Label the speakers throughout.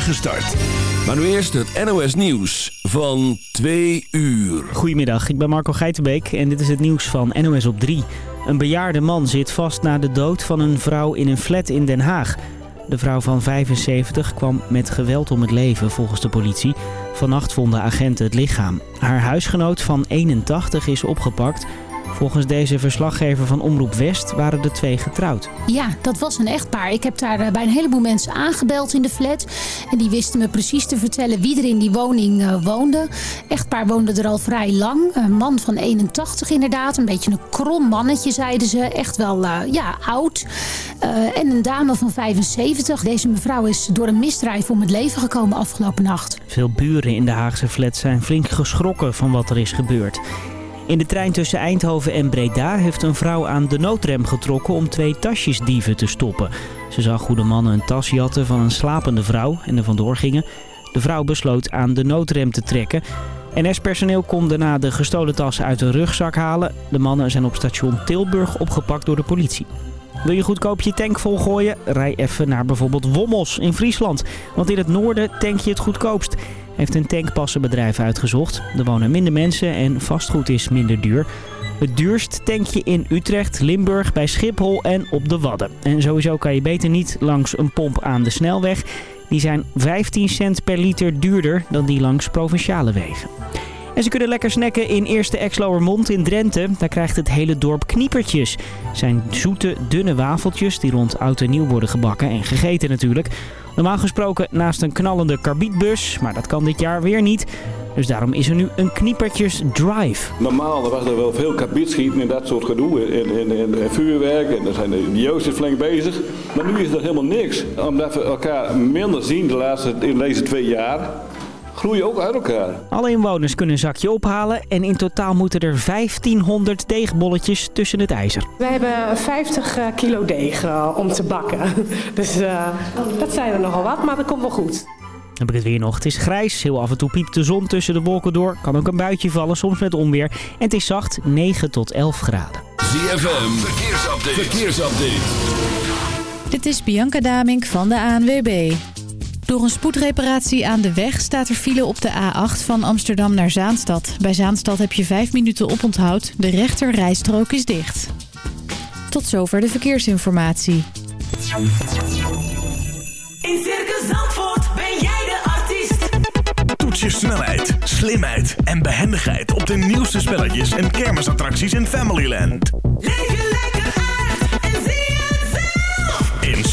Speaker 1: start. Maar nu eerst het NOS Nieuws van 2 uur.
Speaker 2: Goedemiddag, ik ben Marco Geitenbeek en dit is het nieuws van NOS op 3. Een bejaarde man zit vast na de dood van een vrouw in een flat in Den Haag. De vrouw van 75 kwam met geweld om het leven volgens de politie. Vannacht vonden agenten het lichaam. Haar huisgenoot van 81 is opgepakt... Volgens deze verslaggever van Omroep West waren de twee getrouwd.
Speaker 3: Ja, dat was een echtpaar. Ik heb daar eh, bij een heleboel mensen aangebeld in de flat. En die wisten me precies te vertellen wie er in die woning uh, woonde. Echtpaar woonde er al vrij lang. Een man van 81 inderdaad. Een beetje een krom mannetje zeiden ze. Echt wel uh, ja, oud. en een dame van 75. Deze mevrouw is door een misdrijf om het leven gekomen afgelopen nacht.
Speaker 2: Veel buren in de Haagse flat zijn flink geschrokken van wat er is gebeurd. In de trein tussen Eindhoven en Breda heeft een vrouw aan de noodrem getrokken om twee tasjesdieven te stoppen. Ze zag goede mannen een tas jatten van een slapende vrouw en er vandoor gingen. De vrouw besloot aan de noodrem te trekken. NS-personeel kon daarna de gestolen tas uit de rugzak halen. De mannen zijn op station Tilburg opgepakt door de politie. Wil je goedkoop je tank volgooien? Rij even naar bijvoorbeeld Wommels in Friesland. Want in het noorden tank je het goedkoopst heeft een tankpassenbedrijf uitgezocht. Er wonen minder mensen en vastgoed is minder duur. Het duurst tankje in Utrecht, Limburg, bij Schiphol en op de Wadden. En sowieso kan je beter niet langs een pomp aan de snelweg. Die zijn 15 cent per liter duurder dan die langs provinciale wegen. En ze kunnen lekker snacken in Eerste Exlowermond in Drenthe. Daar krijgt het hele dorp kniepertjes. Zijn zoete, dunne wafeltjes die rond oud en nieuw worden gebakken en gegeten natuurlijk. Normaal gesproken naast een knallende karbietbus, maar dat kan dit jaar weer niet. Dus daarom is er nu een kniepertjes drive.
Speaker 4: Normaal was er wel veel karbietschieten en dat soort gedoe. En, vuurwerk en dan zijn de, Joost is flink bezig. Maar nu is er helemaal niks. Omdat we elkaar minder zien de laatste, in deze twee jaar groeien ook uit elkaar.
Speaker 2: Alle inwoners kunnen een zakje ophalen en in totaal moeten er 1500 deegbolletjes tussen het ijzer.
Speaker 5: We hebben 50 eh, kilo deeg eh, om te bakken. Dus uh, dat zijn er nogal wat, maar dat komt wel goed.
Speaker 2: Dan heb ik het weer nog. Het is grijs. Heel af en toe piept de zon tussen de wolken door. Kan ook een buitje vallen, soms met onweer. En het is zacht, 9 tot 11 graden.
Speaker 1: ZFM, verkeersupdate. verkeersupdate.
Speaker 6: Dit is Bianca Damink van de ANWB. Door een spoedreparatie aan de weg staat er file op de A8 van Amsterdam naar Zaanstad. Bij Zaanstad heb je 5 minuten oponthoud. De rechter rijstrook is dicht. Tot zover de verkeersinformatie.
Speaker 7: In Circus Zandvoort ben jij de artiest.
Speaker 1: Toets je snelheid, slimheid en behendigheid op de nieuwste spelletjes en kermisattracties in Familyland.
Speaker 7: Leef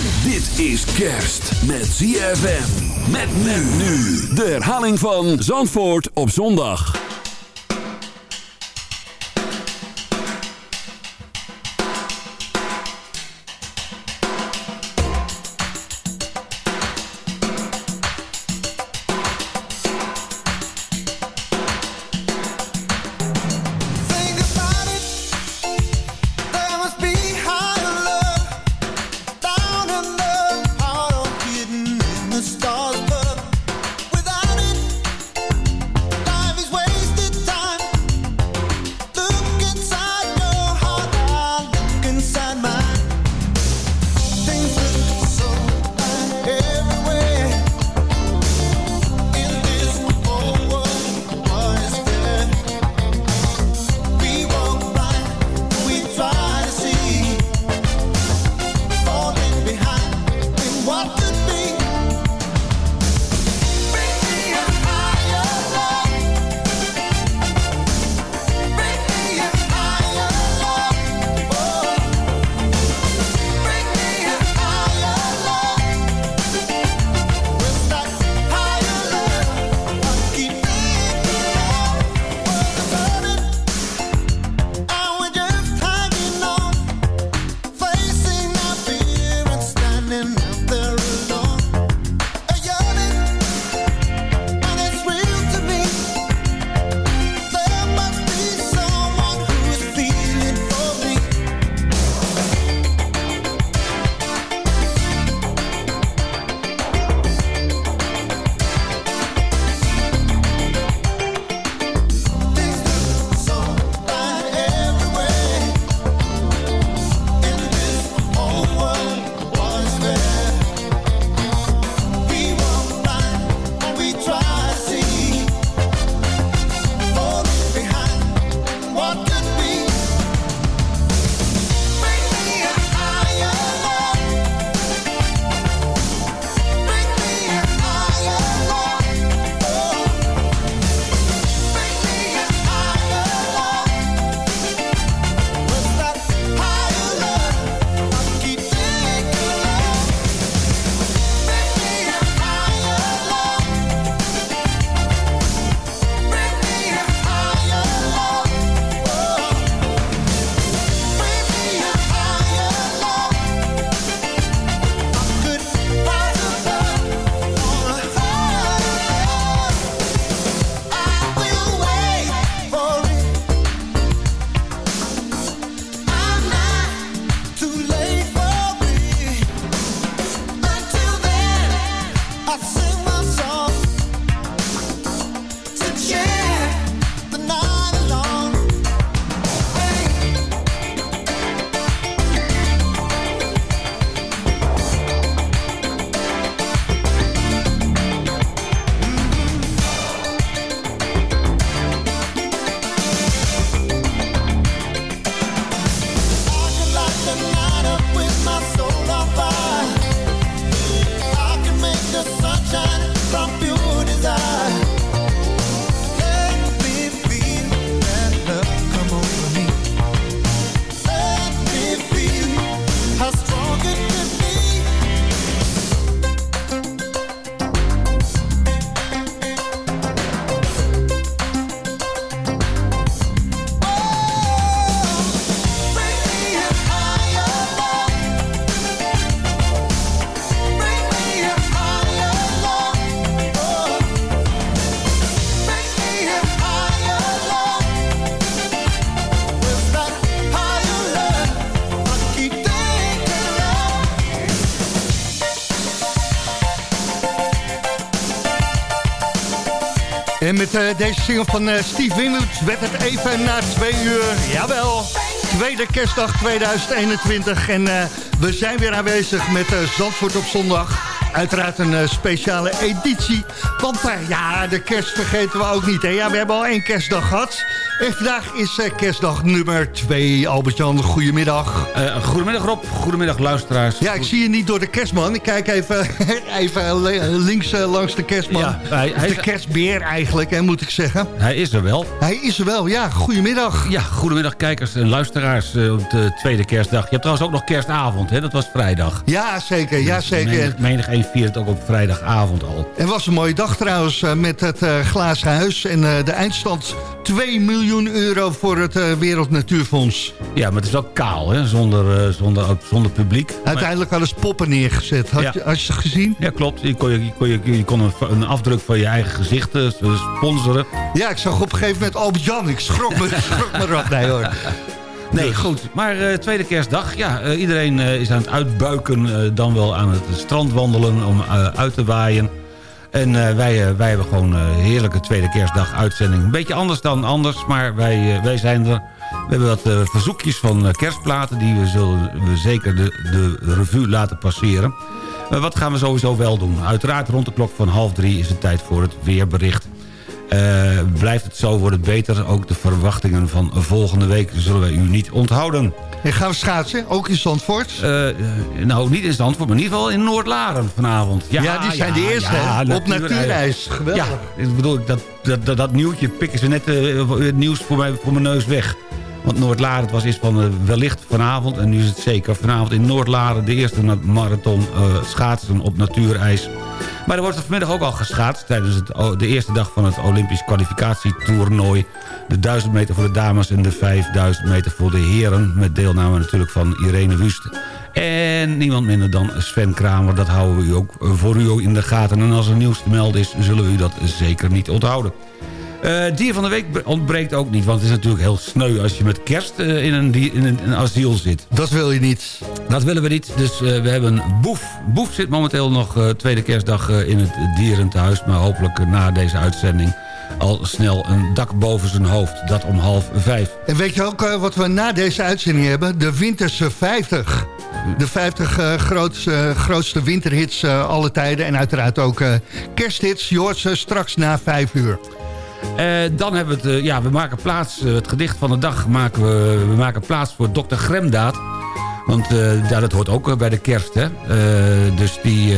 Speaker 1: Dit is kerst met ZFM. Met men nu. De herhaling van Zandvoort op zondag.
Speaker 8: Met eh, deze single van eh, Steve Winwood werd het even na twee uur. Jawel, tweede kerstdag 2021. En eh, we zijn weer aanwezig met Zandvoort op zondag. Uiteraard een speciale editie. Want ja, de kerst vergeten we ook niet. Hè? Ja, we hebben al één kerstdag gehad. En vandaag is eh, kerstdag nummer twee. Albert-Jan, goedemiddag.
Speaker 9: Eh, goedemiddag Rob, goedemiddag luisteraars.
Speaker 8: Ja, ik zie je niet door de kerstman. Ik kijk even, even links eh, langs de kerstman.
Speaker 9: Ja, hij- hij
Speaker 8: de
Speaker 9: is-
Speaker 8: kerstbeer eigenlijk, hè, moet ik zeggen.
Speaker 9: Hij is er wel.
Speaker 8: Hij is er wel, ja. Goedemiddag.
Speaker 9: Ja, goedemiddag kijkers en luisteraars op de tweede kerstdag. Je hebt trouwens ook nog kerstavond, hè? dat was vrijdag.
Speaker 8: Ja, zeker, ja, zeker.
Speaker 9: Menig, menig een viert het ook op vrijdagavond al.
Speaker 8: Het was een mooie dag trouwens met het glazen huis. En de eindstand 2 miljoen euro voor het eh, Wereld Natuurfonds.
Speaker 9: Ja, maar het is wel kaal, hè? Zonder, eh, zonder, zonder publiek.
Speaker 8: Uiteindelijk hadden ze poppen neergezet. Had,
Speaker 9: Ja.
Speaker 8: je, had je ze gezien?
Speaker 9: Ja, klopt. Je kon, je, je kon, je, je kon een, een afdruk van je eigen gezicht eh, sponsoren.
Speaker 8: Ja, ik zag op een gegeven moment Albert-Jan. Ik schrok me, schrok me rot. Nee hoor.
Speaker 9: Nee, goed. Maar tweede kerstdag, ja, iedereen is aan het uitbuiken... dan wel aan het strand wandelen om uit te waaien. En eh, wij, eh, wij hebben gewoon een heerlijke tweede kerstdag uitzending. Een beetje anders dan anders, maar wij, eh, wij zijn er. We hebben wat eh, verzoekjes van eh, kerstplaten... die we zullen we zeker de, de revue laten passeren. Wat gaan we sowieso wel doen? Uiteraard rond de klok van half drie is het tijd voor het weerbericht. Eh, blijft het zo, wordt het beter. Ook de verwachtingen van volgende week zullen wij u niet onthouden.
Speaker 8: En gaan we schaatsen? Ook in Zandvoort?
Speaker 9: Eh, eh, nou, niet in Zandvoort, maar in ieder geval in Noord-Laren vanavond.
Speaker 8: Ja, die zijn de eerste? Op natuurreis. Geweldig.
Speaker 9: Ja, ik bedoel, dat, dat, dat, dat nieuwtje pikken ze net het nieuws voor, mij, voor mijn neus weg. Want Noord-Laren, was eerst van eh, wellicht vanavond... en nu is het zeker vanavond in Noord-Laren... de eerste marathon eh, schaatsen op natuurijs. Maar er wordt vanmiddag ook al geschaatst... tijdens het, de eerste dag van het Olympisch kwalificatietoernooi. De 1000 meter voor de dames en de 5000 meter voor de heren... met deelname natuurlijk van Irene Wust. En niemand minder dan Sven Kramer. Dat houden we u ook voor u in de gaten. En als er nieuws te melden is, zullen we u dat zeker niet onthouden. Eh, dier van de week ontbreekt ook niet. Want het is natuurlijk heel sneu als je met kerst eh, in, een, in een, een asiel zit.
Speaker 8: Dat wil je niet.
Speaker 9: Dat willen we niet. Dus eh, we hebben Boef. Boef zit momenteel nog tweede kerstdag in het dierentehuis. Maar hopelijk na deze uitzending al snel een dak boven zijn hoofd. Dat om half vijf.
Speaker 8: En weet je ook wat we na deze uitzending hebben? De Winterse 50. De 50 eh, grootste, grootste winterhits eh alle tijden. En uiteraard ook kersthits. Je hoort ze straks na 5 uur.
Speaker 9: Eh, dan hebben we het, eh, ja, we maken plaats, eh, het gedicht van de dag maken we, we maken plaats voor dokter Gremdaad. Want ja, dat hoort ook bij de kerst, hè. Dus die,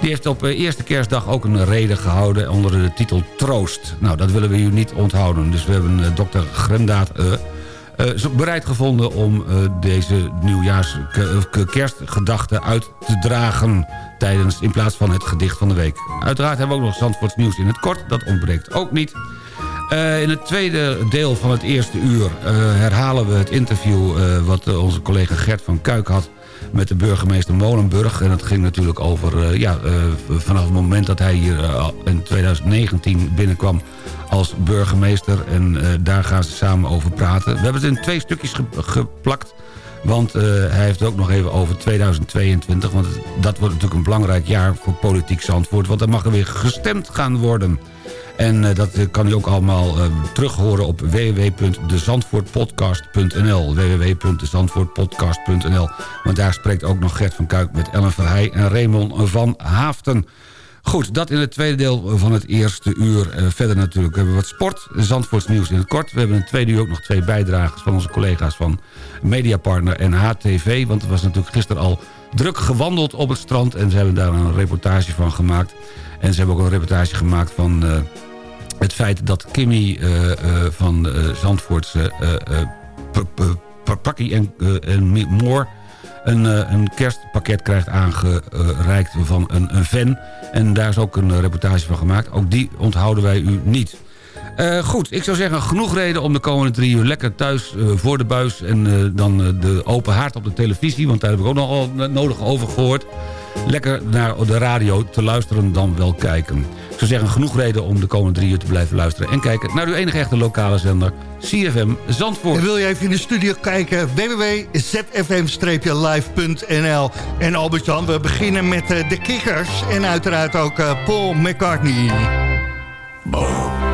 Speaker 9: die heeft op eerste kerstdag ook een reden gehouden onder de titel Troost. Nou, dat willen we u niet onthouden. Dus we hebben dokter Gremdaad bereid gevonden om eh, deze nieuwjaars ke- kerstgedachten uit te dragen tijdens in plaats van het gedicht van de week. Uiteraard hebben we ook nog Zandvoorts nieuws in het kort. Dat ontbreekt ook niet. Eh, in het tweede deel van het eerste uur eh, herhalen we het interview... eh, wat eh, onze collega Gert van Kuik had met de burgemeester Molenburg. En dat ging natuurlijk over, eh, ja, eh, vanaf het moment dat hij hier eh, in 2019 binnenkwam als burgemeester. En daar gaan ze samen over praten. We hebben het in twee stukjes ge- geplakt. Want hij heeft het ook nog even over 2022. Want dat wordt natuurlijk een belangrijk jaar voor politiek Zandvoort. Want er mag er weer gestemd gaan worden. En eh, dat eh, kan u ook allemaal eh, terughoren op www.dezandvoortpodcast.nl www.dezandvoortpodcast.nl Want daar spreekt ook nog Gert van Kuik met Ellen Verheij en Raymond van Haafden. Goed, dat in het tweede deel van het eerste uur. Verder natuurlijk hebben we wat sport. Zandvoorts nieuws in het kort. We hebben in het tweede uur ook nog twee bijdragers van onze collega's van Mediapartner en HTV. Want er was natuurlijk gisteren al druk gewandeld op het strand. En ze hebben daar een reportage van gemaakt. En ze hebben ook een reportage gemaakt van... het feit dat Kimmy eh, eh, van Zandvoortse eh, P- Pakkie en, en Moor een, een kerstpakket krijgt aangereikt van een, een fan. En daar is ook een reportage van gemaakt. Ook die onthouden wij u niet. Goed, ik zou zeggen, genoeg reden om de komende drie uur lekker thuis voor de buis... en dan de open haard op de televisie, want daar heb ik ook nogal nodig over gehoord... lekker naar de radio te luisteren dan wel kijken. Ik zou zeggen, genoeg reden om de komende drie uur te blijven luisteren... en kijken naar uw enige echte lokale zender, CFM Zandvoort.
Speaker 8: En wil je even in de studio kijken? www.zfm-live.nl En Albert-Jan, we beginnen met eh, de kikkers. En uiteraard ook eh, Paul McCartney.
Speaker 10: Boom.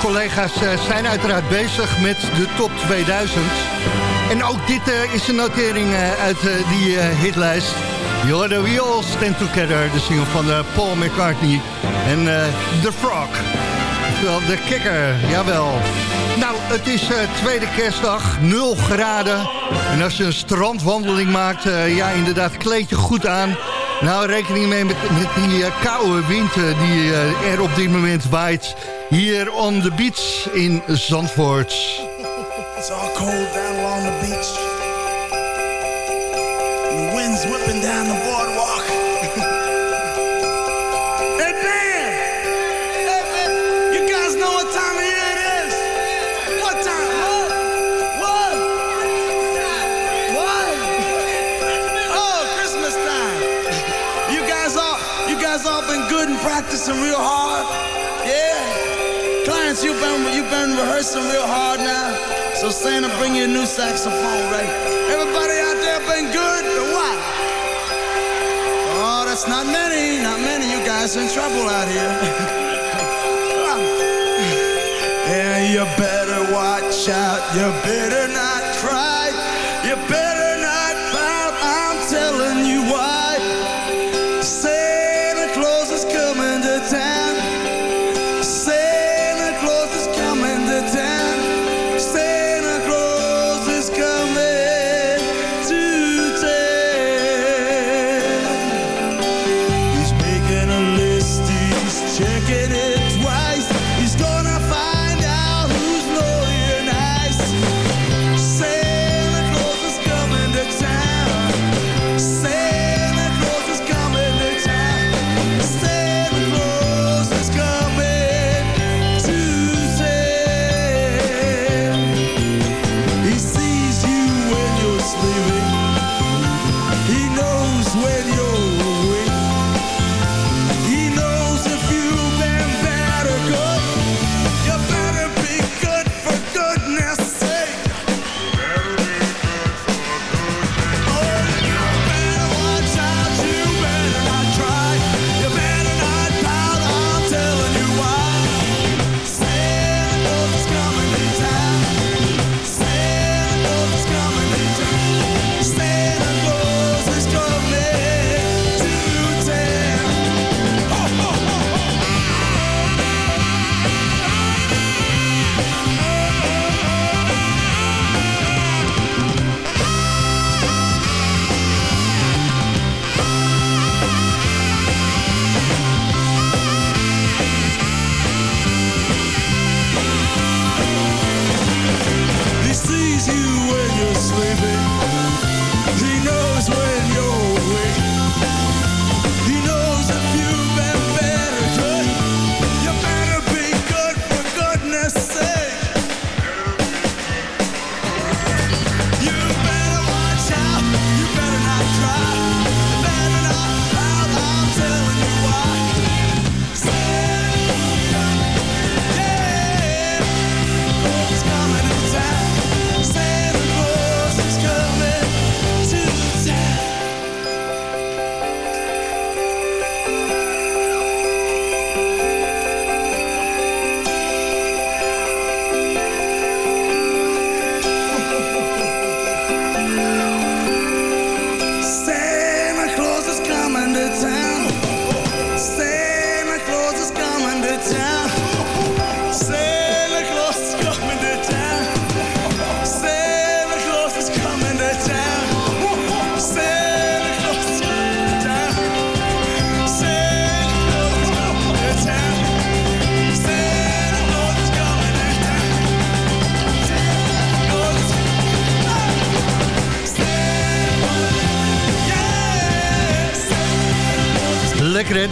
Speaker 8: Collega's eh, zijn uiteraard bezig met de top 2000. En ook dit eh, is een notering eh, uit die hitlijst. You're We All Stand Together, de single van Paul McCartney. En eh, The Frog. De kikker, jawel. Nou, het is tweede kerstdag, 0 graden. En als je een strandwandeling maakt, ja inderdaad, kleed je goed aan. Nou, rekening mee met, die eh, koude wind eh, die eh, er op dit moment waait. Hier on the beach in Zandvoort.
Speaker 10: It's all cold down along the beach. The wind's whipping down the. Practicing real hard? Yeah? Clients, you've been you've been rehearsing real hard now. So Santa, bring you a new saxophone, right? Everybody out there been good or what? Oh, that's not many, not many. You guys in trouble out here. and you better watch out. You better not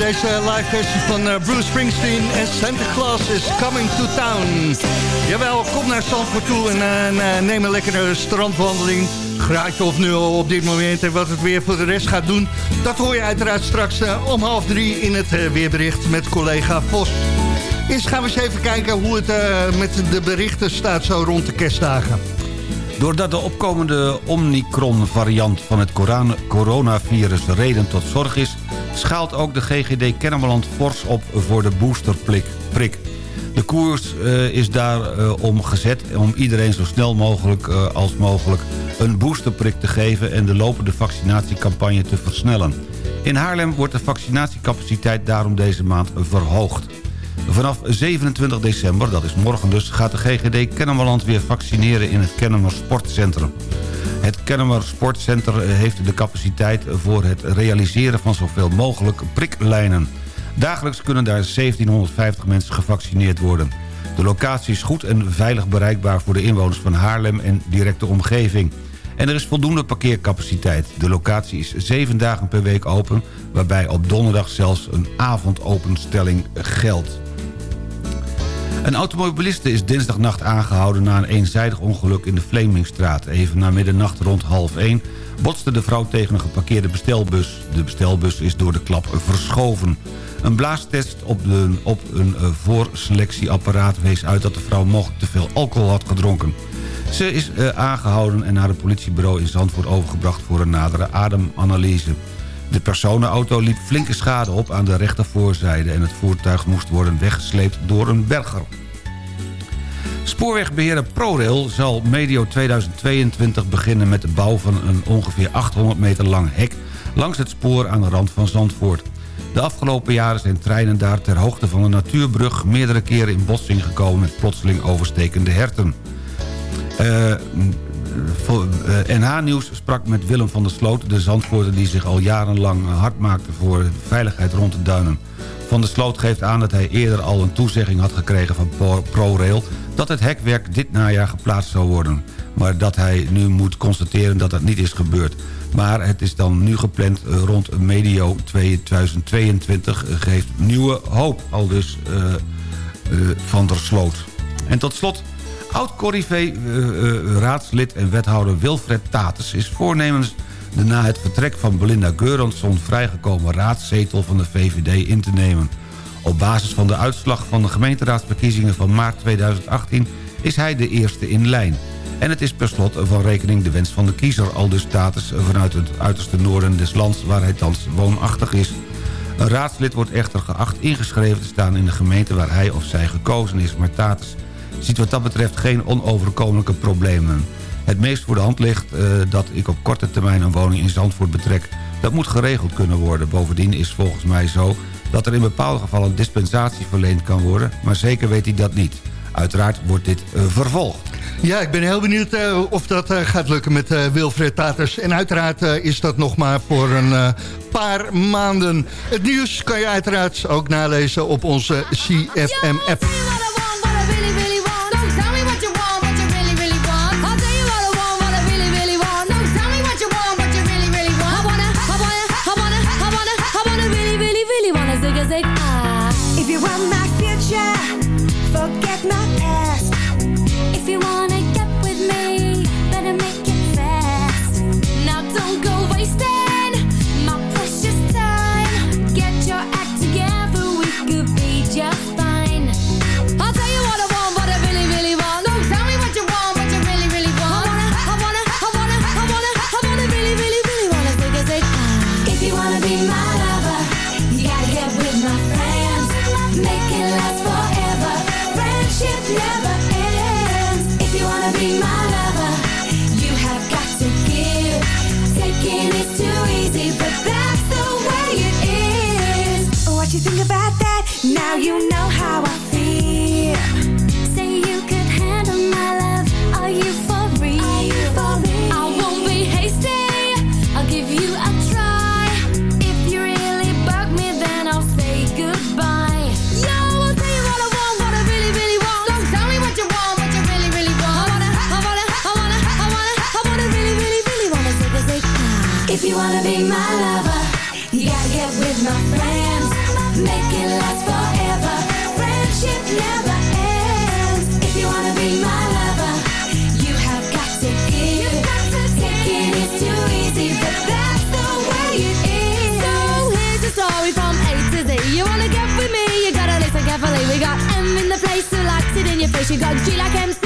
Speaker 8: deze live versie van eh, Bruce Springsteen en Santa Claus is coming to town. Jawel, kom naar Zandvoort toe en eh, neem een lekkere strandwandeling. Graadje of nul op dit moment. En wat het weer voor de rest gaat doen, dat hoor je uiteraard straks om half drie in het weerbericht met collega Vos. Eerst gaan we eens even kijken hoe het met de berichten staat zo rond de kerstdagen.
Speaker 9: Doordat de opkomende Omicron-variant van het corona- coronavirus reden tot zorg is... schaalt ook de GGD Kennemerland fors op voor de boosterprik. prik. De koers eh, is daar eh, om gezet om iedereen zo snel mogelijk eh, als mogelijk een boosterprik te geven en de lopende vaccinatiecampagne te versnellen. In Haarlem wordt de vaccinatiecapaciteit daarom deze maand verhoogd. Vanaf 27 december, dat is morgen dus, gaat de GGD Kennemerland weer vaccineren in het Kennemer Sportcentrum. Het Kennemer Sportcenter heeft de capaciteit voor het realiseren van zoveel mogelijk priklijnen. Dagelijks kunnen daar 1750 mensen gevaccineerd worden. De locatie is goed en veilig bereikbaar voor de inwoners van Haarlem en directe omgeving. En er is voldoende parkeercapaciteit. De locatie is zeven dagen per week open... waarbij op donderdag zelfs een avondopenstelling geldt. Een automobiliste is dinsdagnacht aangehouden na een eenzijdig ongeluk in de Vlemingstraat. Even na middernacht rond half 1 botste de vrouw tegen een geparkeerde bestelbus. De bestelbus is door de klap verschoven. Een blaastest op, op een eh, voorselectieapparaat wees uit dat de vrouw mogelijk te veel alcohol had gedronken. Ze is eh, aangehouden en naar het politiebureau in Zandvoort overgebracht voor een nadere ademanalyse. De personenauto liep flinke schade op aan de rechtervoorzijde... en het voertuig moest worden weggesleept door een berger. Spoorwegbeheerder ProRail zal medio 2022 beginnen met de bouw van een ongeveer 800 meter lang hek... langs het spoor aan de rand van Zandvoort. De afgelopen jaren zijn treinen daar ter hoogte van de natuurbrug... meerdere keren in botsing gekomen met plotseling overstekende herten. Eh, eh, NH Nieuws sprak met Willem van der Sloot... de Zandvoorter die zich al jarenlang hard maakte voor veiligheid rond de duinen. Van der Sloot geeft aan dat hij eerder al een toezegging had gekregen van Pro- ProRail... dat het hekwerk dit najaar geplaatst zou worden. Maar dat hij nu moet constateren dat dat niet is gebeurd. Maar het is dan nu gepland eh, rond medio 2022... eh, geeft nieuwe hoop, al dus eh, Van der Sloot. En tot slot... Oud-Corrivé raadslid en wethouder Wilfred Tatus is voornemens de na het vertrek van Belinda Geuransson vrijgekomen raadszetel van de VVD in te nemen. Op basis van de uitslag van de gemeenteraadsverkiezingen van maart 2018 is hij de eerste in lijn. En het is per slot van rekening de wens van de kiezer... al dus status vanuit het uiterste noorden des lands waar hij thans woonachtig is. Een raadslid wordt echter geacht ingeschreven te staan in de gemeente... waar hij of zij gekozen is, maar Tatus ziet wat dat betreft geen onoverkomelijke problemen. Het meest voor de hand ligt eh, dat ik op korte termijn een woning in Zandvoort betrek. Dat moet geregeld kunnen worden. Bovendien is volgens mij zo dat er in bepaalde gevallen dispensatie verleend kan worden... maar zeker weet hij dat niet. Uiteraard wordt dit eh, vervolgd.
Speaker 8: Ja, ik ben heel benieuwd eh, of dat eh, gaat lukken met eh, Wilfred Taters. En uiteraard is dat nog maar voor een eh, paar maanden. Het nieuws kan je uiteraard ook nalezen op onze CFM-app.
Speaker 7: If you really bug me, then I'll say goodbye. No, I'll tell you what I wanna I really, really wanna, I wanna, I wanna, I wanna I wanna, really, really, really wanna say this they can. If you wanna be my lover, you gotta get with my friends. Make it last you wanna be my lover, you have got to give. Taking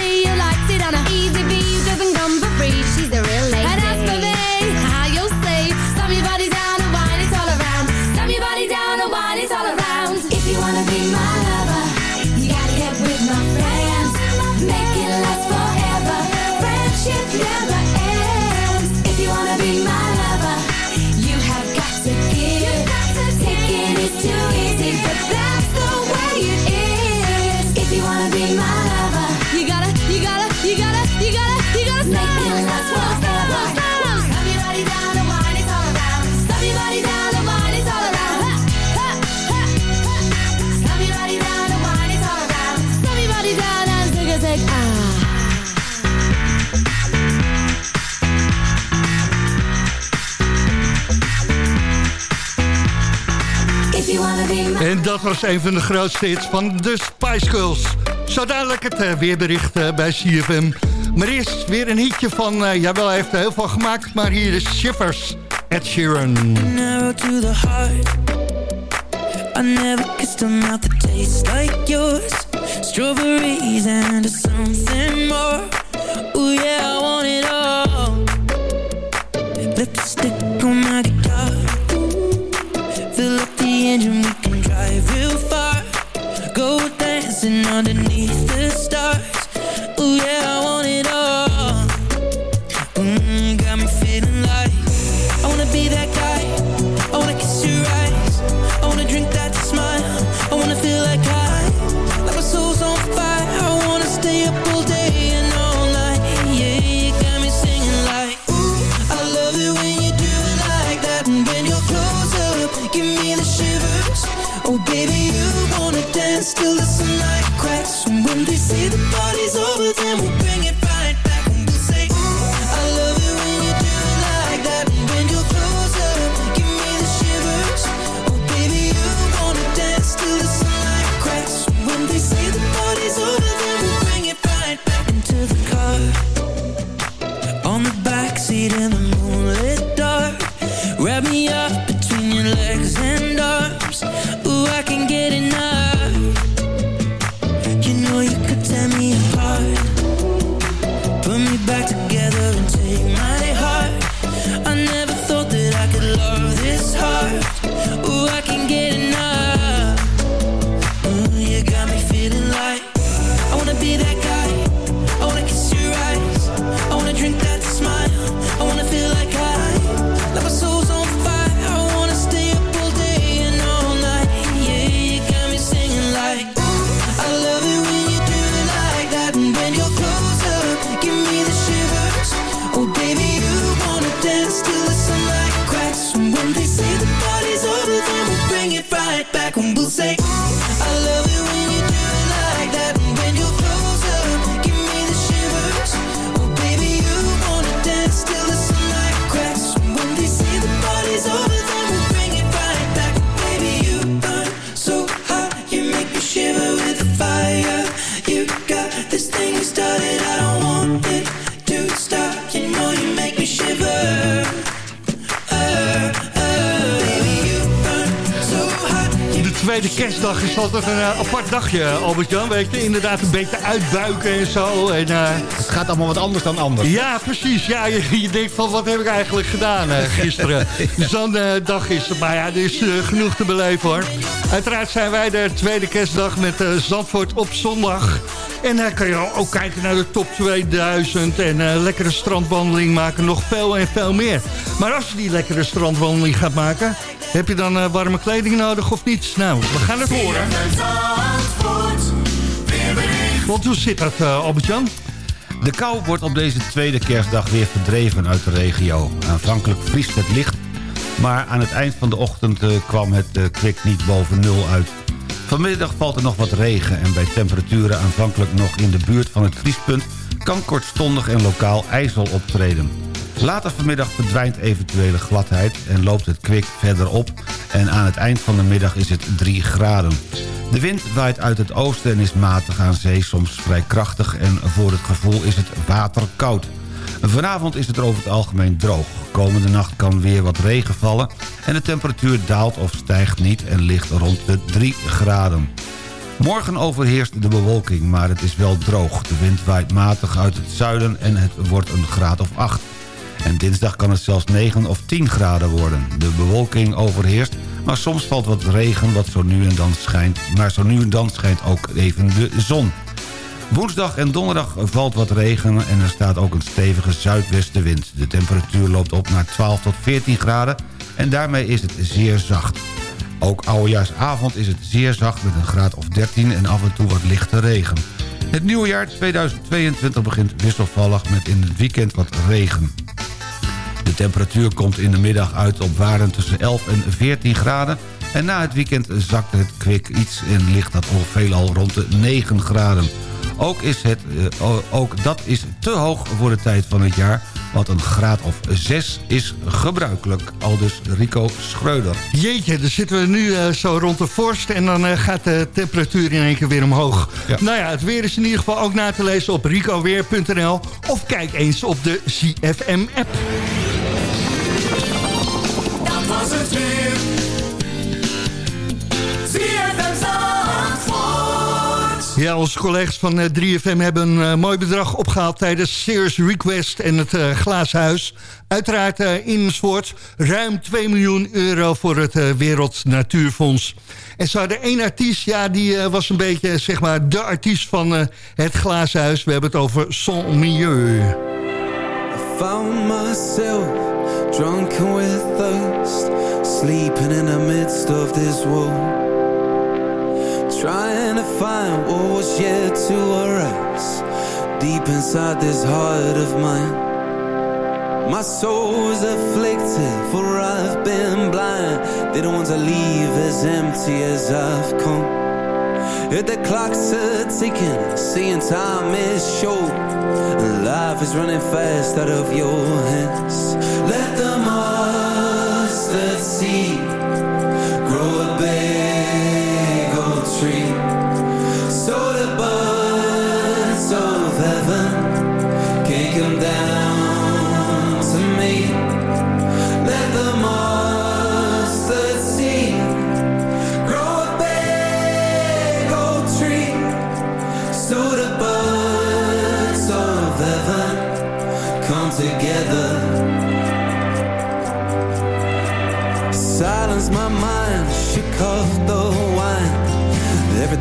Speaker 8: En dat was een van de grootste hits van de Spice Girls. Zo dadelijk het eh, weerbericht eh, bij CFM. Maar eerst weer een hitje van, eh, jawel, hij heeft er heel veel gemaakt... maar hier is Shivers, Ed Sheeran.
Speaker 11: Narrow to the heart. I never kissed a mouth that tastes like yours. Strawberries and something more. Ooh yeah, I want it all. Lipstick on my guitar. Drive real far. Go dancing underneath the stars.
Speaker 8: Kerstdag is altijd een eh, apart dagje, Albert-Jan. Weet je, inderdaad een beetje uitbuiken en zo. En, eh,
Speaker 9: Het gaat allemaal wat anders dan anders.
Speaker 8: Ja, precies. Ja, je, je denkt van, wat heb ik eigenlijk gedaan eh, gisteren? Zo'n eh, dag is het. Maar ja, er is genoeg te beleven, hoor. Uiteraard zijn wij de tweede kerstdag met Zandvoort op zondag. En dan kan je ook kijken naar de top 2000 en eh, lekkere strandwandeling maken. Nog veel en veel meer. Maar als je die lekkere strandwandeling gaat maken... heb je dan eh, warme kleding nodig of niet? Nou, we gaan het horen. Want hoe zit dat, eh, Albert-Jan?
Speaker 9: De kou wordt op deze tweede kerstdag weer verdreven uit de regio. Aanvankelijk vriest het licht, maar aan het eind van de ochtend eh, kwam het eh, kwik niet boven nul uit. Vanmiddag valt er nog wat regen en bij temperaturen aanvankelijk nog in de buurt van het vriespunt... kan kortstondig en lokaal ijzel optreden. Later vanmiddag verdwijnt eventuele gladheid en loopt het kwik verder op... en aan het eind van de middag is het 3 graden. De wind waait uit het oosten en is matig aan zee, soms vrij krachtig... en voor het gevoel is het waterkoud. Vanavond is het over het algemeen droog. Komende nacht kan weer wat regen vallen... en de temperatuur daalt of stijgt niet en ligt rond de 3 graden. Morgen overheerst de bewolking, maar het is wel droog. De wind waait matig uit het zuiden en het wordt een graad of 8. En dinsdag kan het zelfs 9 of 10 graden worden. De bewolking overheerst, maar soms valt wat regen wat zo nu en dan schijnt. Maar zo nu en dan schijnt ook even de zon. Woensdag en donderdag valt wat regen en er staat ook een stevige zuidwestenwind. De temperatuur loopt op naar 12 tot 14 graden en daarmee is het zeer zacht. Ook oudejaarsavond is het zeer zacht met een graad of 13 en af en toe wat lichte regen. Het nieuwe jaar 2022 begint wisselvallig met in het weekend wat regen. De temperatuur komt in de middag uit op waarden tussen 11 en 14 graden... en na het weekend zakt het kwik iets en ligt dat al veelal rond de 9 graden. Ook, is het, eh, ook dat is te hoog voor de tijd van het jaar... want een graad of 6 is gebruikelijk. Aldus Rico Schreuder.
Speaker 8: Jeetje, dan zitten we nu eh, zo rond de vorst en dan eh, gaat de temperatuur in één keer weer omhoog.
Speaker 9: Ja.
Speaker 8: Nou ja, het weer is in ieder geval ook na te lezen op ricoweer.nl of kijk eens op de CFM-app.
Speaker 10: Dat was het weer.
Speaker 8: Ja, onze collega's van eh, 3FM hebben een eh, mooi bedrag opgehaald tijdens Sears Request en het eh Glaashuis. Uiteraard eh in Zwoord ruim 2 miljoen euro voor het eh, Wereld Natuurfonds. En ze hadden één artiest, ja, die eh, was een beetje zeg maar de artiest van eh, het Glaashuis. We hebben het over Son Milieu.
Speaker 12: found myself drunken with thirst, sleeping in the midst of this world. Trying to find what was yet to arise deep inside this heart of mine. My soul is afflicted, for I've been blind. They don't want to leave as empty as I've come. Heard the clocks are ticking, seeing time is short. And life is running fast out of your hands. Let the the sea.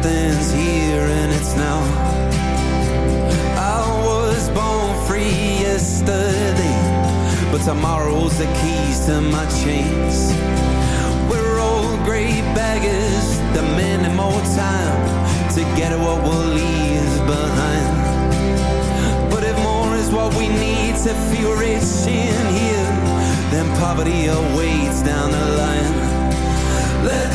Speaker 12: Everything's here and it's now. I was born free yesterday, but tomorrow's the keys to my chains. We're all great baggers, demanding more time to get what we'll leave behind. But if more is what we need to feel rich in here, then poverty awaits down the line. Let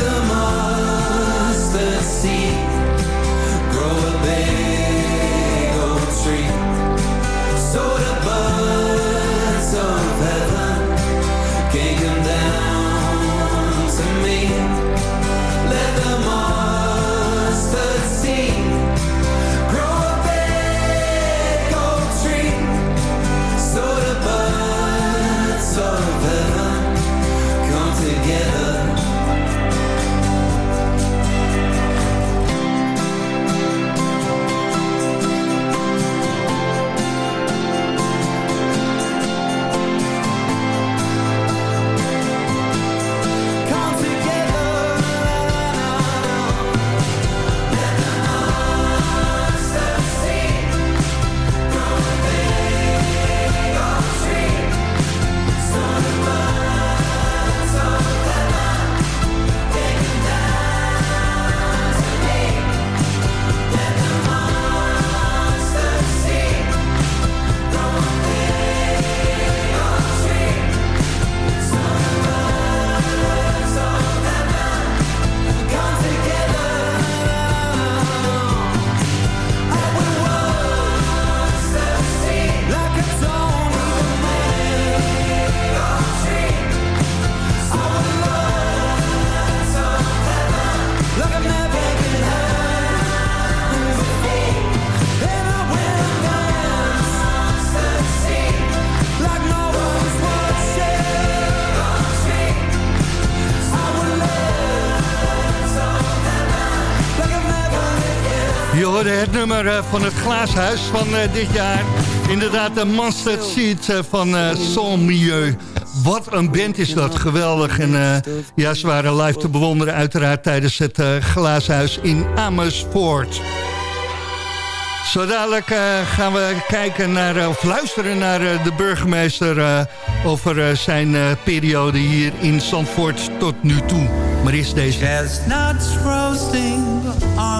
Speaker 8: het nummer eh, van het Glaashuis van eh, dit jaar. Inderdaad, de Mustard Seed eh, van eh Son Milieu. Wat een band is dat, geweldig. En eh, ja, ze waren live te bewonderen uiteraard tijdens het eh, Glaashuis in Amersfoort. Zo dadelijk gaan we kijken naar, of luisteren naar de burgemeester... eh, over zijn eh, periode hier in Zandvoort tot nu toe. Maar eerst deze.
Speaker 13: Chestnuts roasting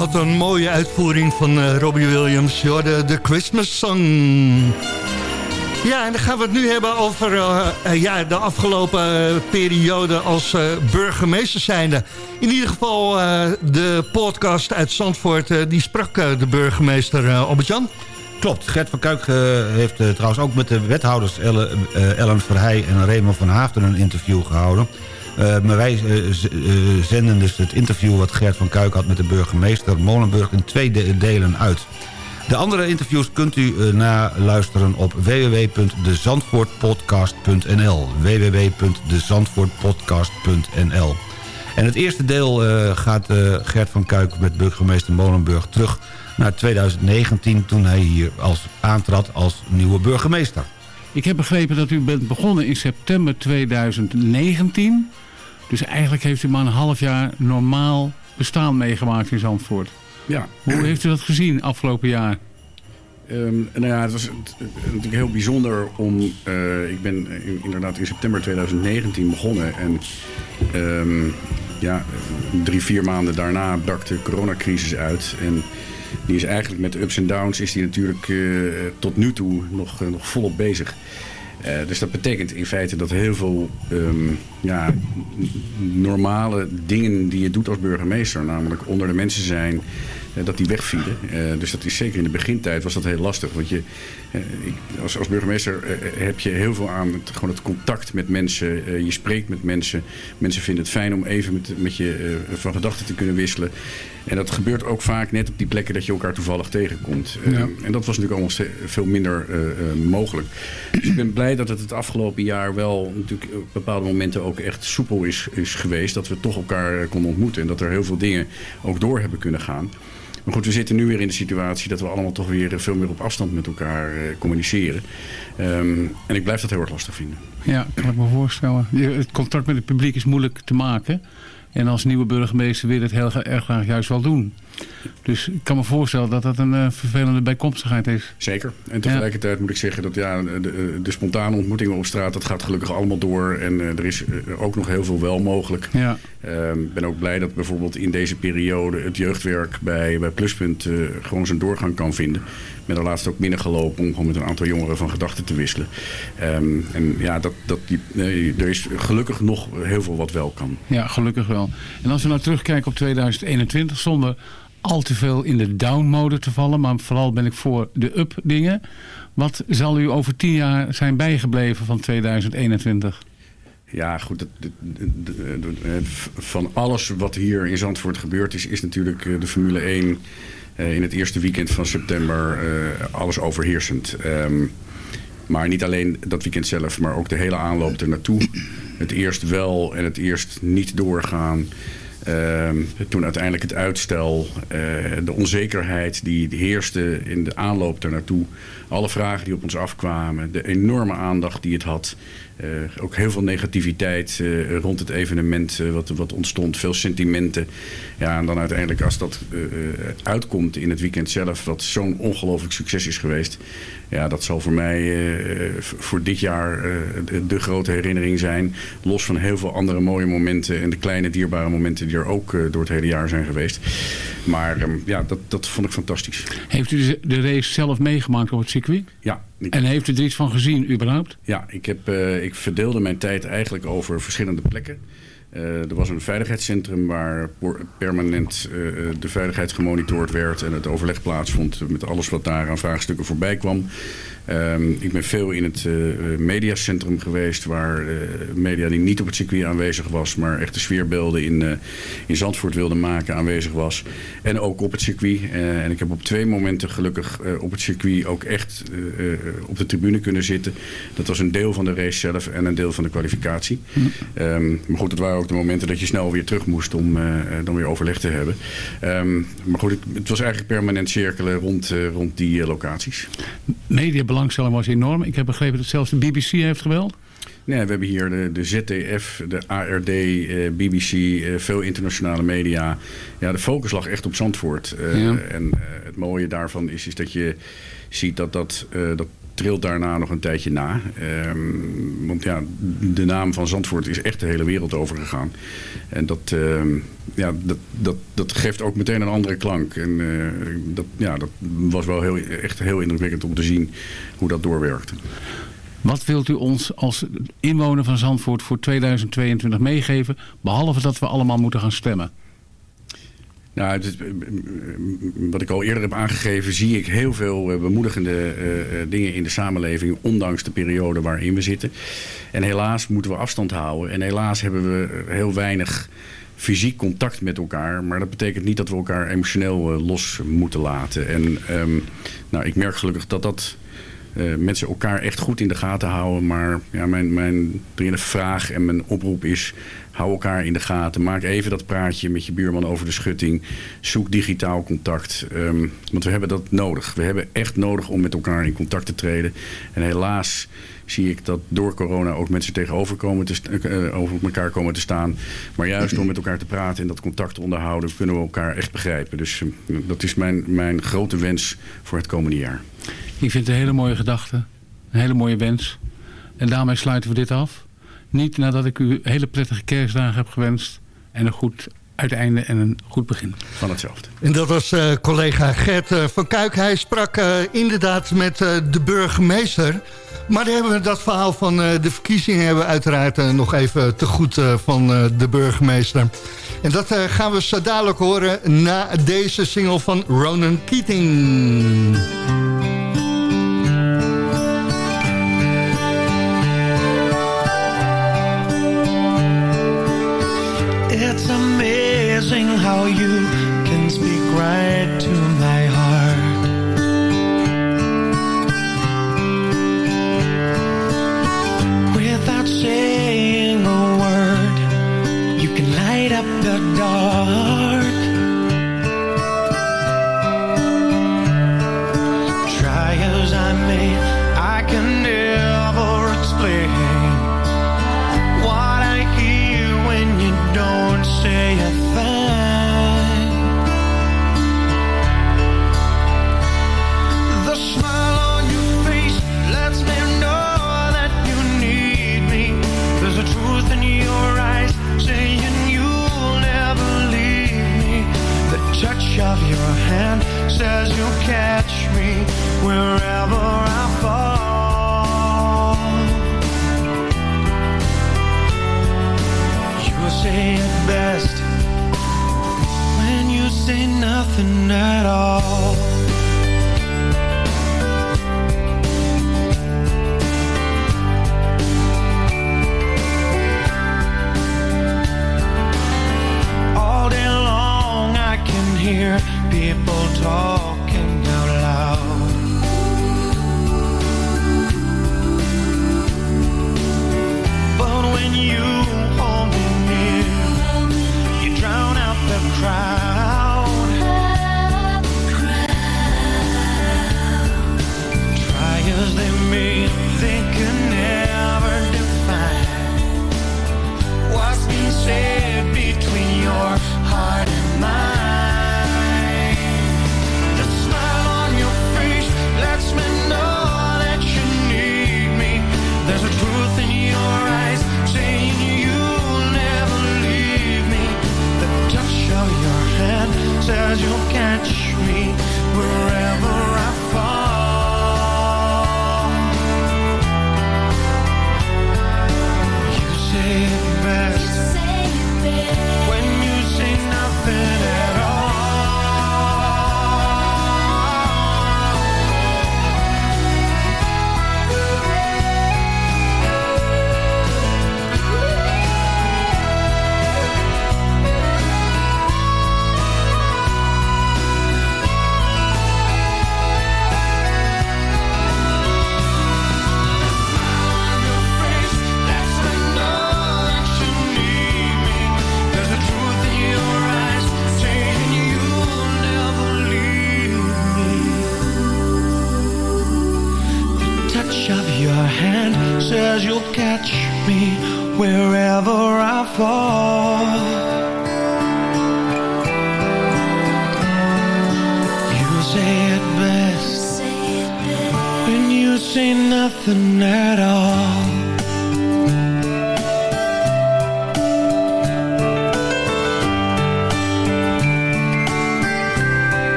Speaker 8: Wat een mooie uitvoering van eh, Robbie Williams. Je hoorde de Christmas Song. Ja, en dan gaan we het nu hebben over eh, eh, ja, de afgelopen periode als burgemeester zijnde. In ieder geval de podcast uit Zandvoort, die sprak de burgemeester eh Albert-Jan.
Speaker 9: Klopt, Gert van Kuik heeft trouwens ook met de wethouders Ellen, Ellen Verheij en Raymond van Haafden een interview gehouden. Eh, maar wij eh, eh, zenden dus het interview wat Gert van Kuik had met de burgemeester Molenburg in twee de- delen uit. De andere interviews kunt u eh, naluisteren op www.dezandvoortpodcast.nl www.dezandvoortpodcast.nl En het eerste deel gaat Gert van Kuik met burgemeester Molenburg terug naar 2019... toen hij hier als, aantrad als nieuwe burgemeester.
Speaker 14: Ik heb begrepen dat u bent begonnen in september 2019. Dus eigenlijk heeft u maar een half jaar normaal bestaan meegemaakt in Zandvoort.
Speaker 15: Ja.
Speaker 14: Hoe heeft u dat gezien afgelopen jaar?
Speaker 15: Ehm, nou ja, het was natuurlijk heel bijzonder om... eh, ik ben in- inderdaad in september 2019 begonnen. En ehm, ja, drie, vier maanden daarna brak de coronacrisis uit. En die is eigenlijk met ups en downs... is die natuurlijk eh, tot nu toe nog, eh, nog volop bezig. Eh, dus dat betekent in feite dat heel veel ehm, ja, normale dingen die je doet als burgemeester... namelijk onder de mensen zijn, dat die wegvielen. Eh, dus dat is zeker in de begintijd was dat heel lastig. Want je, eh, als, als burgemeester eh, eh, heb je heel veel aan het, gewoon het contact met mensen. Eh, je spreekt met mensen. Mensen vinden het fijn om even met, met je eh, van gedachten te kunnen wisselen. En dat gebeurt ook vaak net op die plekken dat je elkaar toevallig tegenkomt. Eh. En dat was natuurlijk allemaal veel minder eh, eh, mogelijk. Dus ik ben blij dat het het afgelopen jaar wel natuurlijk op bepaalde momenten ook echt soepel is, is geweest. Dat we toch elkaar eh, konden ontmoeten. En dat er heel veel dingen ook door hebben kunnen gaan. Maar goed, we zitten nu weer in de situatie dat we allemaal toch weer eh, veel meer op afstand met elkaar eh, communiceren. Ehm, en ik blijf dat heel erg lastig vinden.
Speaker 14: Ja, kan ik me voorstellen. Het contact met het publiek is moeilijk te maken. En als nieuwe burgemeester wil het heel erg graag juist wel doen. Dus ik kan me voorstellen dat dat een eh, vervelende bijkomstigheid is.
Speaker 15: Zeker. En tegelijkertijd moet ik zeggen dat ja, de, de spontane ontmoetingen op straat, dat gaat gelukkig allemaal door. En eh, er is eh, ook nog heel veel wel mogelijk.
Speaker 14: Ja.
Speaker 15: Ik ben ook blij dat bijvoorbeeld in deze periode het jeugdwerk bij, bij Pluspunt eh, gewoon zijn doorgang kan vinden. Ik ben er laatst ook binnengelopen om gewoon met een aantal jongeren van gedachten te wisselen. Ehm, en ja, dat, dat, die, er is gelukkig nog heel veel wat wel kan.
Speaker 14: Ja, gelukkig wel. En als we nou terugkijken op 2021, zonder al te veel in de down-mode te vallen, maar vooral ben ik voor de up-dingen. Wat zal u over tien jaar zijn bijgebleven van 2021?
Speaker 15: Ja, goed. het- van alles wat hier in Zandvoort gebeurd is, is natuurlijk eh, de Formule 1 eh, in het eerste weekend van september eh, alles overheersend. Ehm, maar niet alleen dat weekend zelf, maar ook de hele aanloop er naartoe. Het eerst wel en het eerst niet doorgaan. Ehm, toen uiteindelijk het uitstel, eh, de onzekerheid die heerste in de aanloop daar naartoe. Alle vragen die op ons afkwamen, de enorme aandacht die het had. Eh, ook heel veel negativiteit eh, rond het evenement wat, wat ontstond. Veel sentimenten. Ja, en dan uiteindelijk als dat uitkomt in het weekend zelf... wat zo'n ongelooflijk succes is geweest... ja, dat zal voor mij voor dit jaar de, de grote herinnering zijn. Los van heel veel andere mooie momenten... en de kleine dierbare momenten die ook eh, door het hele jaar zijn geweest. Maar ehm, ja, dat, dat vond ik fantastisch.
Speaker 14: Heeft u de- race zelf meegemaakt op het circuit?
Speaker 15: Ja.
Speaker 14: En heeft u er iets van gezien überhaupt?
Speaker 15: Ja, ik, heb, eh, ik verdeelde mijn tijd eigenlijk over verschillende plekken. Eh, er was een veiligheidscentrum waar permanent de veiligheid gemonitord werd en het overleg plaatsvond met alles wat daar aan vraagstukken voorbij kwam. Ehm, ik ben veel in het eh, mediacentrum geweest waar eh, media die niet op het circuit aanwezig was, maar echt de sfeerbeelden in, eh, in Zandvoort wilde maken aanwezig was. En ook op het circuit. En ik heb op twee momenten gelukkig op het circuit ook echt op de tribune kunnen zitten. Dat was een deel van de race zelf en een deel van de kwalificatie. Ehm, maar goed, het waren ook de momenten dat je snel weer terug moest om dan weer overleg te hebben. Ehm, maar goed, het, het was eigenlijk permanent cirkelen rond, rond die locaties.
Speaker 14: Mediabelangstelling was enorm. Ik heb begrepen dat zelfs de BBC heeft geweld.
Speaker 15: Nee, we hebben hier de, de ZDF, de ARD, eh, BBC, eh, veel internationale media. Ja, de focus lag echt op Zandvoort. Eh,
Speaker 14: Ja.
Speaker 15: En eh, het mooie daarvan is, is dat je ziet dat dat, dat trilt daarna nog een tijdje na. Ehm, want ja, de naam van Zandvoort is echt de hele wereld overgegaan. En dat, ehm, ja, dat, dat, dat geeft ook meteen een andere klank. En eh, dat, ja, dat was wel heel, echt heel indrukwekkend om te zien hoe dat doorwerkte.
Speaker 14: Wat wilt u ons als inwoner van Zandvoort voor 2022 meegeven? Behalve dat we allemaal moeten gaan stemmen.
Speaker 15: Nou, is- wat ik al eerder heb aangegeven, zie ik heel veel eh, bemoedigende eh, eh, dingen in de samenleving, ondanks de periode waarin we zitten. En helaas moeten we afstand houden. En helaas hebben we heel weinig fysiek contact met elkaar. Maar dat betekent niet dat we elkaar emotioneel eh, los moeten laten. En ehm, nou, ik merk gelukkig dat dat eh, mensen elkaar echt goed in de gaten houden. Maar ja, mijn, mijn vraag en mijn oproep is... hou elkaar in de gaten. Maak even dat praatje met je buurman over de schutting. Zoek digitaal contact. Ehm, want we hebben dat nodig. We hebben echt nodig om met elkaar in contact te treden. En helaas zie ik dat door corona ook mensen tegenover komen te, st- eh, over elkaar komen te staan. Maar juist door met elkaar te praten en dat contact te onderhouden... kunnen we elkaar echt begrijpen. Dus eh, dat is mijn, mijn grote wens voor het komende jaar.
Speaker 14: Ik vind het een hele mooie gedachte. Een hele mooie wens. En daarmee sluiten we dit af. Niet nadat ik u hele prettige kerstdagen heb gewenst. En een goed uiteinde en een goed begin.
Speaker 15: Van hetzelfde.
Speaker 8: En dat was eh, collega Gert eh, van Kuik. Hij sprak eh, inderdaad met de burgemeester. Maar dan hebben we dat verhaal van de verkiezingen... hebben uiteraard nog even te goed van de burgemeester. En dat gaan we zo dadelijk horen na deze single van Ronan Keating.
Speaker 10: How you can speak right to my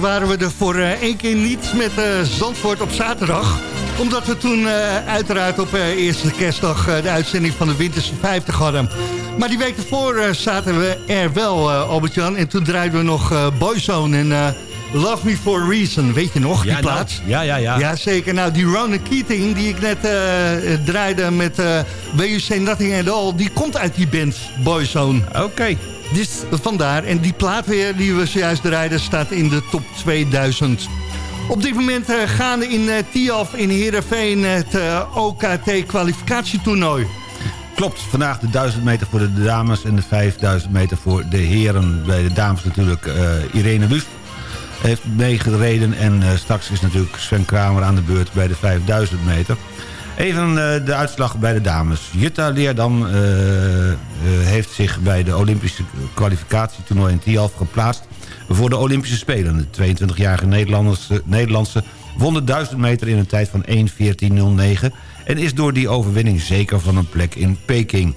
Speaker 8: Waren we er voor eh, één keer niet met eh, Zandvoort op zaterdag. Omdat we toen eh, uiteraard op eerste kerstdag de uitzending van de Winterse 50 hadden. Maar die week ervoor zaten we er wel, Albert-Jan. En toen draaiden we nog Boyzone en Love Me For A Reason. Weet je nog, die
Speaker 9: Ja, nou,
Speaker 8: plaats?
Speaker 9: ja, ja, ja.
Speaker 8: Ja, zeker. Nou, die Ronan Keating die ik net draaide met uh, WUC Nothing At All... die komt uit die band Boyzone.
Speaker 9: Oké.
Speaker 8: Dus vandaar. En die plaat weer die we zojuist draaiden staat in de top 2000. Op dit moment uh, gaande in uh, Tiaf in Heerenveen het uh, OKT kwalificatietoernooi.
Speaker 9: Klopt, vandaag de 1000 meter voor de dames en de 5000 meter voor de heren. Bij de dames natuurlijk Irene Wust heeft meegereden. En straks is natuurlijk Sven Kramer aan de beurt bij de 5000 meter. Even uh, de uitslag bij de dames. Jutta Leerdam uh, uh, heeft zich bij de Olympische kwalificatietoernooi in Tialf geplaatst... voor de Olympische Spelen. De 22-jarige Nederlandse, Nederlandse won de 1000 meter in een tijd van 1.14.09... en is door die overwinning zeker van een plek in Peking.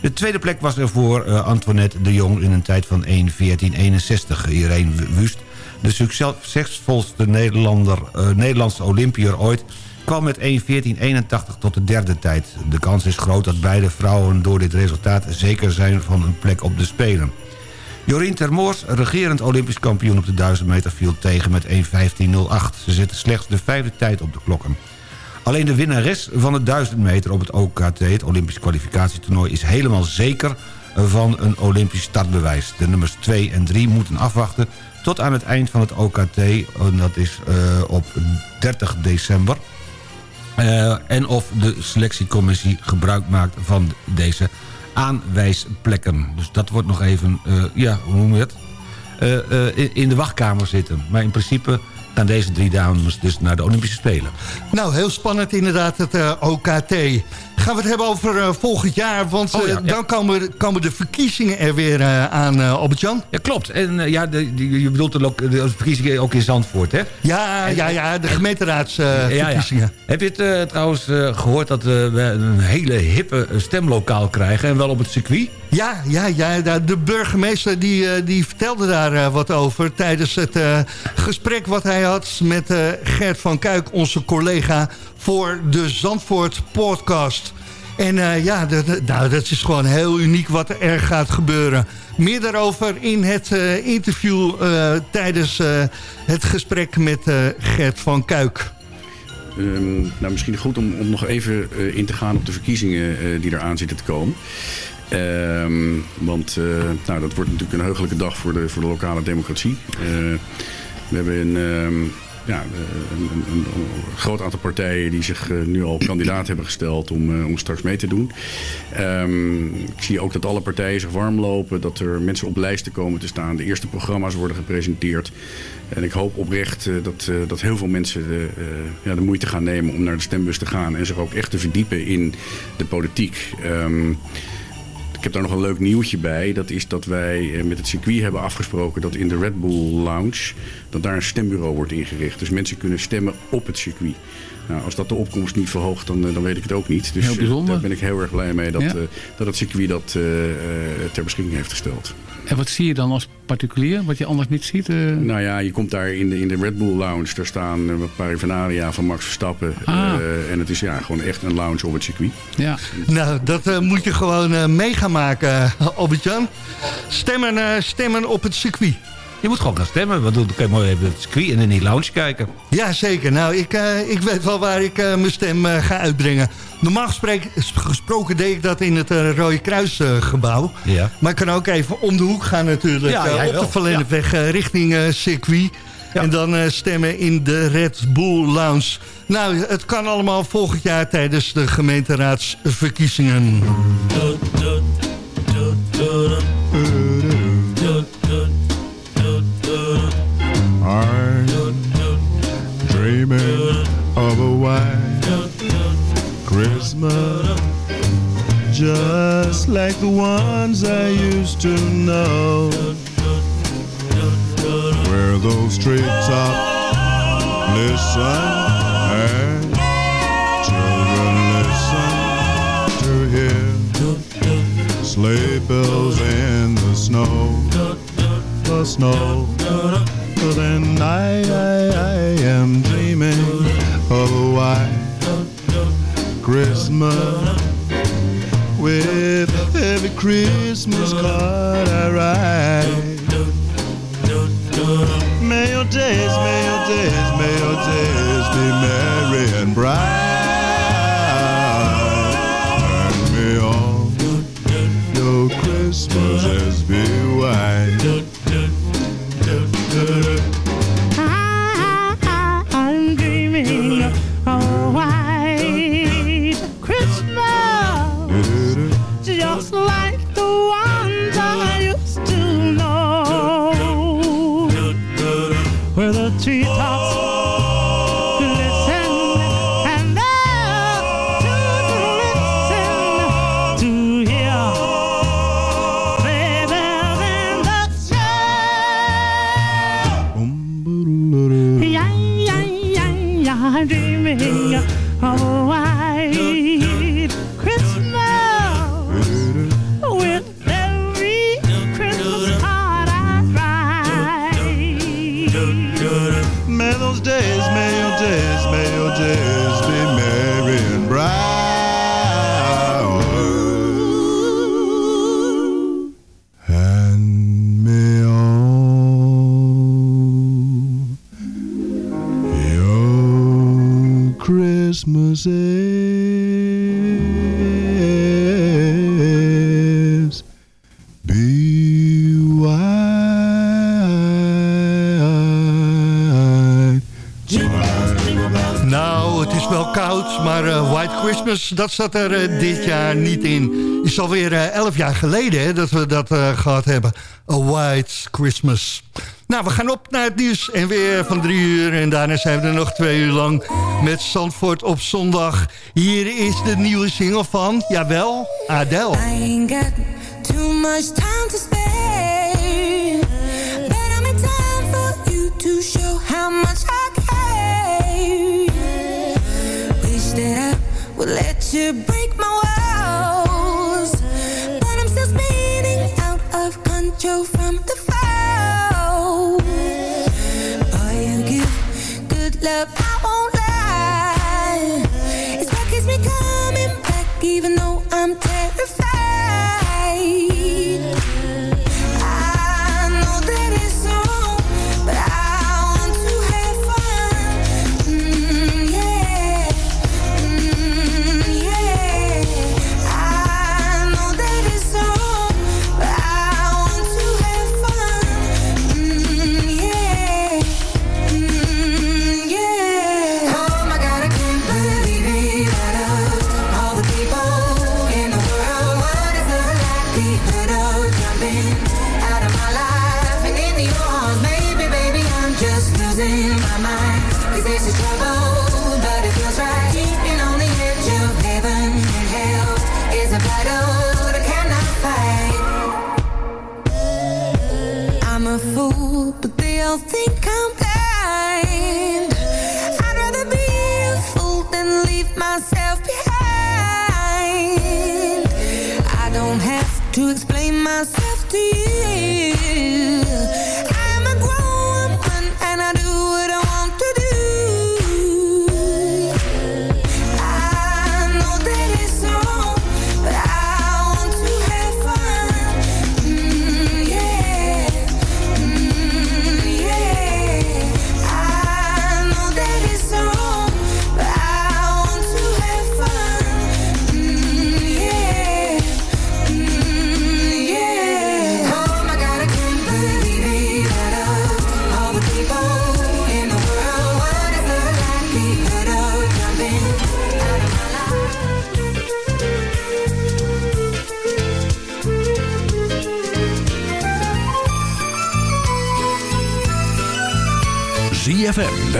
Speaker 9: De tweede plek was er voor Antoinette de Jong in een tijd van 1.14.61. Irene Wust, de succesvolste Nederlander, Nederlandse Olympiër ooit kwam met 1.14.81 tot de derde tijd. De kans is groot dat beide vrouwen door dit resultaat zeker zijn van een plek op de Spelen. Jorien Termoors, regerend Olympisch kampioen op de 1000 meter, viel tegen met 1.15.08. Ze zette slechts de vijfde tijd op de klokken. Alleen de winnares van de 1000 meter op het OKT, het Olympisch kwalificatietoernooi... is helemaal zeker van een Olympisch startbewijs. De nummers 2 en 3 moeten afwachten tot aan het eind van het OKT. En dat is uh, op 30 december. Uh, en of de selectiecommissie gebruik maakt van deze aanwijsplekken. Dus dat wordt nog even, uh, ja, hoe noem? Uh, in, de wachtkamer zitten. Maar in principe gaan deze drie dames dus naar de Olympische Spelen.
Speaker 8: Nou, heel spannend inderdaad, het OKT. Gaan we het hebben over uh, volgend jaar, want
Speaker 9: oh, ja,
Speaker 8: uh, dan komen, komen de verkiezingen er weer aan, Albert-Jan.
Speaker 9: Ja, klopt. En ja, de, de, je bedoelt de, de, verkiezingen ook in Zandvoort, hè?
Speaker 8: Ja, en, ja, ja de gemeenteraadsverkiezingen.
Speaker 9: Heb je het trouwens gehoord dat we een hele hippe stemlokaal krijgen en wel op het circuit?
Speaker 8: Ja, ja, ja de burgemeester die, die vertelde daar wat over tijdens het gesprek wat hij had met uh, Gert van Kuik, onze collega, voor de Zandvoort podcast. En uh, ja, nou, dat is gewoon heel uniek wat er gaat gebeuren. Meer daarover in het uh, interview tijdens het gesprek met Gert van Kuik.
Speaker 15: Um, nou, misschien goed om, om nog even in te gaan op de verkiezingen die eraan zitten te komen. Um, want nou, dat wordt natuurlijk een heugelijke dag voor de, voor de lokale democratie. We hebben een, um, ja, een, een, een, groot aantal partijen die zich uh, nu al kandidaat hebben gesteld om, uh, om straks mee te doen. Um, ik zie ook dat alle partijen zich warm lopen, dat er mensen op lijsten komen te staan. De eerste programma's worden gepresenteerd. En ik hoop oprecht dat, dat heel veel mensen de, ja, de moeite gaan nemen om naar de stembus te gaan en zich ook echt te verdiepen in de politiek. Um, ik heb daar nog een leuk nieuwtje bij. Dat is dat wij met het circuit hebben afgesproken dat in de Red Bull Lounge... dat daar een stembureau wordt ingericht. Dus mensen kunnen stemmen op het circuit. Nou, als dat de opkomst niet verhoogt, dan, dan weet ik het ook niet. Dus
Speaker 14: heel bijzonder.
Speaker 15: daar ben ik heel erg blij mee dat,
Speaker 14: Ja.
Speaker 15: uh, dat het circuit dat uh, ter beschikking heeft gesteld.
Speaker 14: En wat zie je dan als particulier, wat je anders niet ziet? Uh...
Speaker 15: Nou ja, je komt daar in de, in de Red Bull Lounge. Daar staan uh, wat paraphernalia van Max Verstappen.
Speaker 14: Ah.
Speaker 15: Uh, en het is ja, gewoon echt een lounge op het circuit.
Speaker 14: Ja.
Speaker 8: Nou, dat uh, moet je gewoon mee gaan maken, Albert-Jan. Stemmen, stemmen op het circuit.
Speaker 9: Je moet gewoon gaan stemmen. Want dan kun je mooi even het circuit en in die lounge kijken.
Speaker 8: Ja, zeker. Nou, ik, eh, ik weet wel waar ik eh, mijn stem eh, ga uitbrengen. Normaal gesprek- gesproken deed ik dat in het eh, Rode Kruisgebouw.
Speaker 9: Ja.
Speaker 8: maar ik kan ook even om de hoek gaan natuurlijk.
Speaker 9: Ja,
Speaker 8: op de Verlennepweg eh, richting eh, circuit. En dan eh, stemmen in de Red Bull Lounge. Nou, het kan allemaal volgend jaar tijdens de gemeenteraadsverkiezingen.
Speaker 16: Dreaming of a white Christmas. Just like the ones I used to know. Where those treetops listen and children listen to hear sleigh bells in the snow. The snow then I, I, I am dreaming oh, of a white Christmas with every Christmas card I write. May your days, may your days, may your days be merry and bright. May all your Christmases be white.
Speaker 17: Christmas,
Speaker 8: dat zat er eh, dit jaar niet in. is alweer eh, elf jaar geleden dat we dat eh, gehad hebben. A White Christmas. Nou, we gaan op naar het nieuws en weer van drie uur. En daarna zijn we er nog twee uur lang met Zandvoort op zondag. Hier is de nieuwe single van, jawel, Adele.
Speaker 11: I ain't got too much time to spare. But I'm in time for you to show how much I care. Would let you break my walls. But I'm still spinning out of control from the fall. Boy, you give good love,